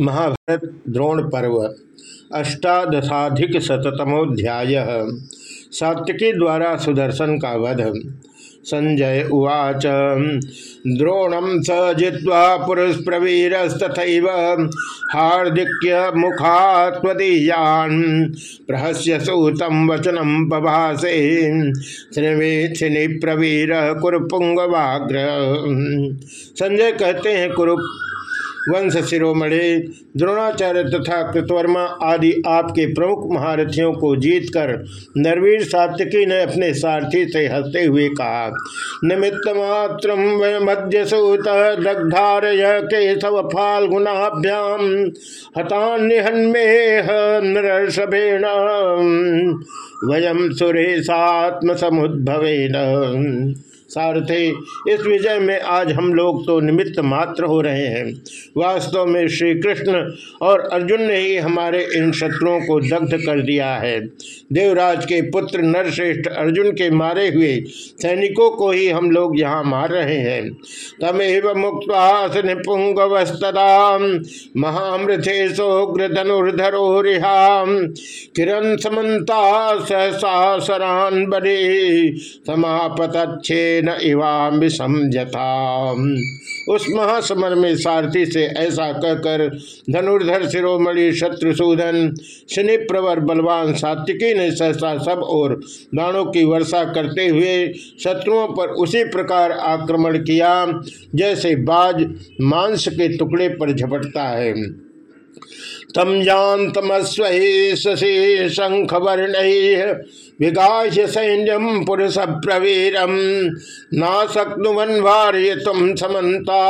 महाभारत द्रोण पर्व अष्टादशाधिक शतमोध्याय सात्विकी द्वारा सुदर्शन का वध। संजय उवाच द्रोणम स जित्वा पुरुष प्रवीरस्तथ हार्दिक्य मुखात्वदीयान प्रहस्य सूतम वचनम पभासे श्रीवेक्षिणी प्रवीर कुरुपुंगवाग्र संजय कहते हैं, कुरु वंश शिरोमणि द्रोणाचार्य तथा कृतवर्मा आदि आपके प्रमुख महारथियों को जीतकर नरवीर सात्यकी ने अपने सारथी से हँसते हुए कहा निमित्त मात्र मध्य सूत दग्धारय केशव फाल्गुनाभ्याम हतान्यहन्मेह नरसभेण वयम सुरेशात्म समुद्भवेन सारथे। इस विजय में आज हम लोग तो निमित्त मात्र हो रहे हैं। वास्तव में श्री कृष्ण और अर्जुन ने ही हमारे इन शत्रुओं को दग्ध कर दिया है। देवराज के पुत्र नरश्रेष्ठ अर्जुन के मारे हुए सैनिकों को ही हम लोग यहाँ मार रहे हैं। तमेव मुक्त निपुंगवस्तदा महामृथे सोग्र धनुर्धरो किरण समन्ता सहसा सरान बने, समापतच्छे न इवाम समझता उस महासमर में सारथी से ऐसा कहकर धनुर्धर शिरोमणि शत्रुसूदन शनि प्रवर बलवान सात्विकी ने सहसा सब और बाणों की वर्षा करते हुए शत्रुओं पर उसी प्रकार आक्रमण किया, जैसे बाज मांस के टुकड़े पर झपटता है। तम जातमस्वी शशि शंख वर्ण विगाह्य सैन्यम पुरुष प्रवीरम नाशक्नुवन वार्य तुम समन्ता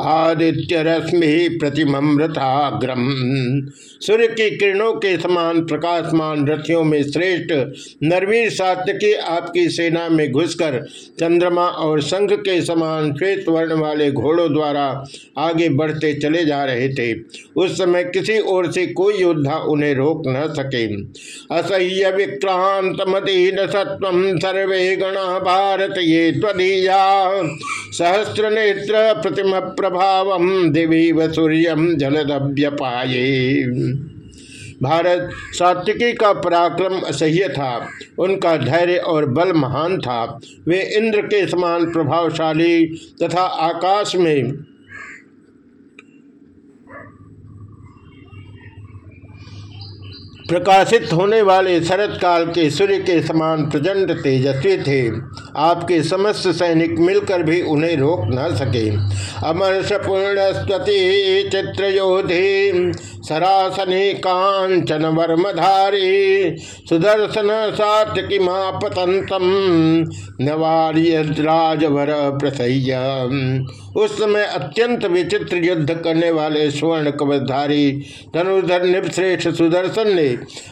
आदित्य रश्मि प्रतिमृताग्रम सूर्य की किरणों के समान प्रकाशमान रथियों में श्रेष्ठ नरवीर सात्यकी आपकी सेना में घुसकर चंद्रमा और संघ के समान श्वेत वर्ण वाले घोड़ों द्वारा आगे बढ़ते चले जा रहे थे। उस समय किसी ओर से कोई योद्धा उन्हें रोक न सके। असह्य विक्रांत मदीन सत्व सर्वे गण भारत ये त्वदीया। सहस्र नेत्र प्रतिम प्रभाव दिवी व सूर्यम जलदभ्य पाए भारत सात्विकी का पराक्रम असह्य था, उनका धैर्य और बल महान था। वे इंद्र के समान प्रभावशाली तथा आकाश में प्रकाशित होने वाले शरत काल के सूर्य के समान प्रचंड तेजस्वी थे। आपके समस्त सैनिक मिलकर भी उन्हें रोक न सके। अमर्ष चित्र योधि सरासने कांचन वर्मधारी, सुदर्शन सात्विकी मापतंतम, नवार्य राजवर प्रसह्य। उस समय अत्यंत विचित्र युद्ध करने वाले स्वर्ण कवचधारी धनुर्धर निपश्रेष्ठ सुदर्शन ने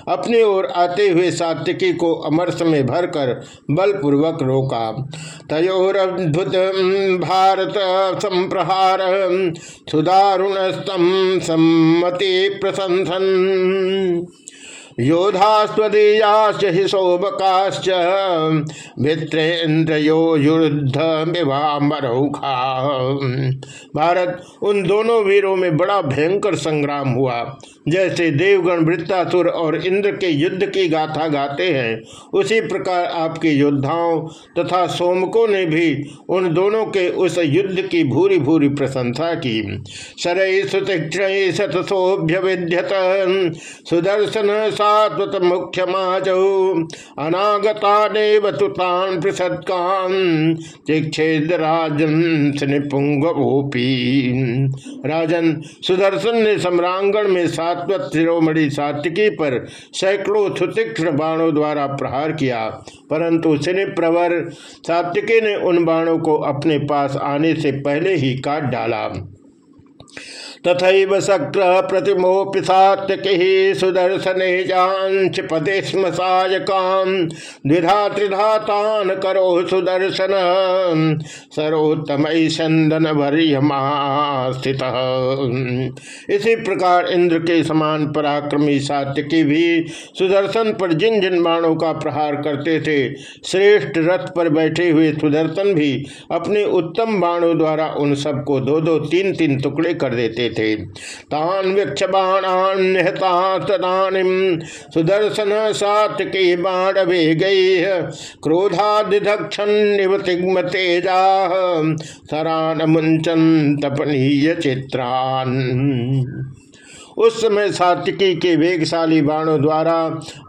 अपनी ओर आते हुए सात्विकी को अमरस में भरकर बलपूर्वक रोका। तयोरद्भुत भारत संप्रहार सुदारुणस्तम सम्मति योधास्वदीयाश्च हि शोभकाश्च युद्ध भारत उन दोनों वीरों में बड़ा भयंकर संग्राम हुआ। जैसे देवगण वृत्तासुर और इंद्र के युद्ध की गाथा गाते हैं, उसी प्रकार आपके योद्धाओं तथा सोमकों ने भी उन दोनों के उस युद्ध की भूरी भूरी प्रशंसा की। शरय सुतीक्षण सुदर्शन सा मुख्य मुख्यमाचौ अनागता तुतान पृषत्कान चिक्षेद राजन सुदर्शन ने सम्रांगण में सात्वत शिरोमणि सात्विकी पर सैकड़ों सुतीक्षण बाणों द्वारा प्रहार किया। परंतु सिने प्रवर सात्विकी ने उन बाणों को अपने पास आने से पहले ही काट डाला। तथा शक्र प्रतिमोपि सात्यकि सुदर्शन जांचपति स्म सायकाम द्विधा त्रिधातान करो सुदर्शन। सरोत्तम चंदन स्थित इसी प्रकार इंद्र के समान पराक्रमी सात्यकी भी सुदर्शन पर जिन जिन बाणों का प्रहार करते थे, श्रेष्ठ रथ पर बैठे हुए सुदर्शन भी अपने उत्तम बाणों द्वारा उन सबको दो दो तीन तीन टुकड़े कर देते रहे थे। तान वृक्ष बाणान सुदर्शन सात के बाण वे गई क्रोधादिधक्षण निवतिग्म तेजा सरान मुंचन तपनीय चित्रान उस समय सात्विकी के वेगशाली बाणों द्वारा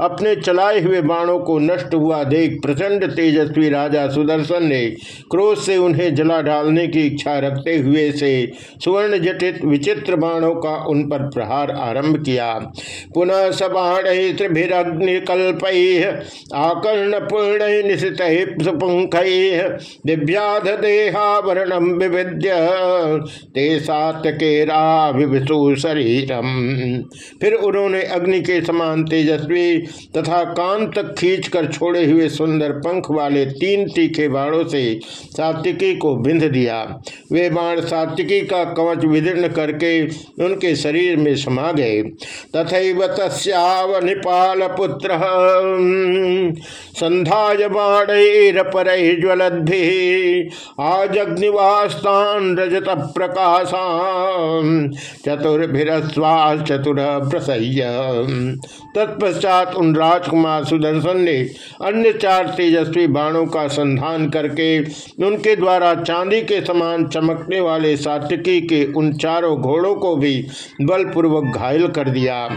अपने चलाए हुए बाणों को नष्ट हुआ देख प्रचंड तेजस्वी राजा सुदर्शन ने क्रोध से उन्हें जला डालने की इच्छा रखते हुए से सुवर्ण जटित विचित्र बाणों का उन पर प्रहार आरंभ किया। पुनः सबाण त्रिभिग्निकल्प आकर्ण पूर्ण निशित दिव्याध देहावरणम विविद्य ते सातकेरा शरीरम। फिर उन्होंने अग्नि के समान तेजस्वी तथा कान तक खींच कर छोड़े हुए सुंदर पंख वाले तीन तीखे बाणों से सात्विकी को बिंध दिया। वे बाण सात्विकी का कवच विदीर्ण करके उनके शरीर में समा गए। तथा तस्व निपाल पुत्र संध्याय बाणर ज्वलद्भि आज अग्निवास्तान रजत प्रकाशा चतुर्भिस्वा चतुर प्रसह्य तत्पश्चात उन राजकुमार सुदर्शन ने अन्य चार तेजस्वी बाणों का संधान करके उनके द्वारा चांदी के समान चमकने वाले सात्विकी के उन चारों घोड़ों को भी बलपूर्वक घायल कर दिया।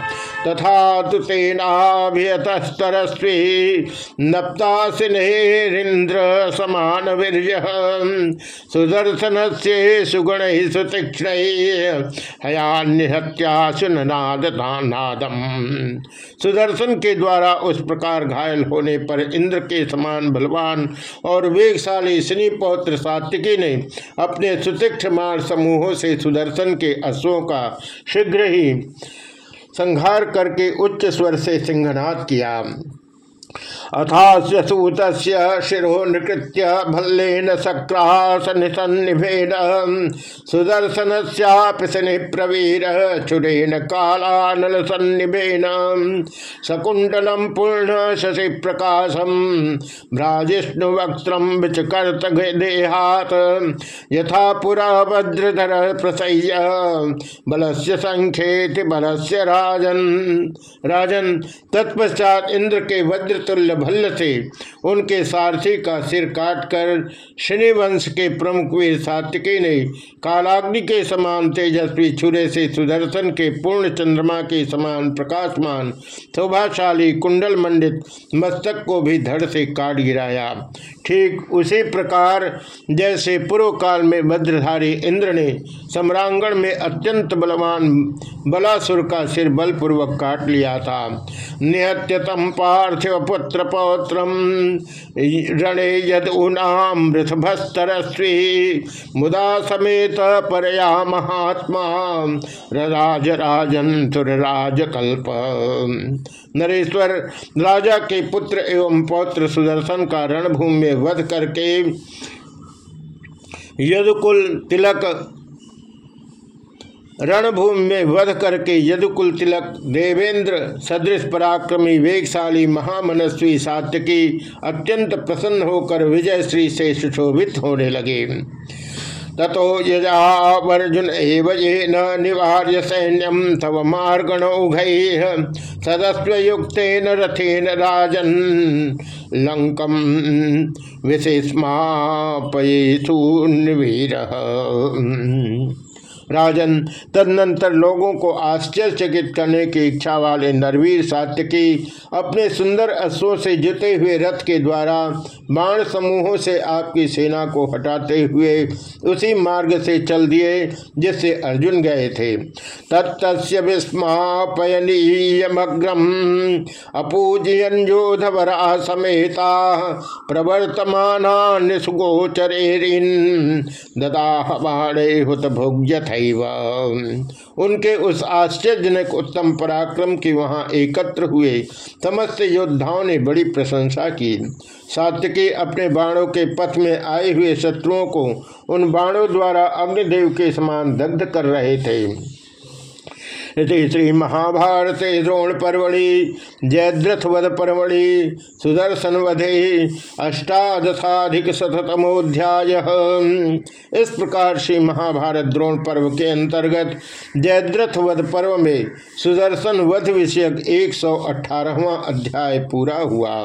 तथा तुतेनाभियतस्तरस्वी नप्तासिनेन्द्र समान वीर सुदर्शन से सुगुण सुतीक्षण हयान्यहत्या नादम सुदर्शन के द्वारा उस प्रकार घायल होने पर इंद्र के समान बलवान और वेगशाली शनि पौत्र सात्विकी ने अपने सुतिक्षमाण समूहों से सुदर्शन के अश्वों का शीघ्र ही संहार करके उच्च स्वर से सिंहनाद किया। अथास्य सूत शिरो निकृत्य भल्लेन सक्रासनिसन्निभेन सुदर्शन शनि प्रवीर चुरेन कालानल सन्निभेन सकुंडलम पूर्ण शशि प्रकाशम भ्राजिष्णु वक्त्रम विचकर्त देहात। यथा पुरा भद्रधर प्रसह्य बलस्य संख्येति बलस्य राजन। राजन, तत्पश्चात इंद्र के वज्र तुल्य भल्ल से उनके सारथी का सिर काटकर शनि वंश के प्रमुख वीर सात्विकी ने कालाग्नि के समान तेजस्वी छुरे से सुदर्शन के पूर्ण चंद्रमा के समान प्रकाशमान, शोभाशाली कुंडल मंडित मस्तक को भी धड़ से काट गिराया। ठीक उसी प्रकार जैसे पूर्व काल में भद्रधारी इंद्र ने सम्रांगण में अत्यंत बलवान बलासुर का सिर बलपूर्वक काट लिया था। निहत्यतम पार्थिव पुत्र पौत्र रणे यद उनाम वृथभस्तरस्वी मुदा समेत परया महात्मा। राज राजन राज कल्प नरेश्वर, राजा के पुत्र एवं पौत्र सुदर्शन का रणभूमि में वध करके यदुकुल तिलक रणभूमि में वध करके यदुकुल तिलक, देवेंद्र सदृश पराक्रमी, वेगशाली, महामनस्वी सात्यकी अत्यंत प्रसन्न होकर विजय श्री से सुशोभित होने लगे। ततो यजावर्जुन एव निवार्य सैन्यम तव मार्गणौघ सदस्वयुक्तेन रथेन राजन लंकम विशेषमापयेषु निवीर। राजन तदनंतर लोगों को आश्चर्यचकित करने की इच्छा वाले नरवीर सात्यकी अपने सुंदर अश्वों से जुते हुए रथ के द्वारा बाण समूहों से आपकी सेना को हटाते हुए उसी मार्ग से चल दिए, जिससे अर्जुन गए थे। तत्स्य विस्मापयनीयमग्रम अपूजयन समेता प्रवर्तमाना निसुगोचरेरिन ददाह बाणे हुत भुग्यथ। उनके उस आश्चर्यजनक उत्तम पराक्रम की वहाँ एकत्र हुए। समस्त योद्धाओं ने बड़ी प्रशंसा की। सात्यकी अपने बाणों के पथ में आए हुए शत्रुओं को उन बाणों द्वारा अग्निदेव के समान दग्ध कर रहे थे। श्री महाभारत द्रोण परवड़ी जयद्रथ वध परवड़ी सुदर्शन वधे अष्टादशाधिक शतमोध्याय इस प्रकार श्री महाभारत द्रोण पर्व के अंतर्गत जयद्रथ वध पर्व में सुदर्शन वध विषयक एक सौ अठारहवा अध्याय पूरा हुआ।